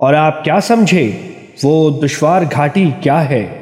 और आप क्या समझे? वो दुश्वार घाटी क्या है?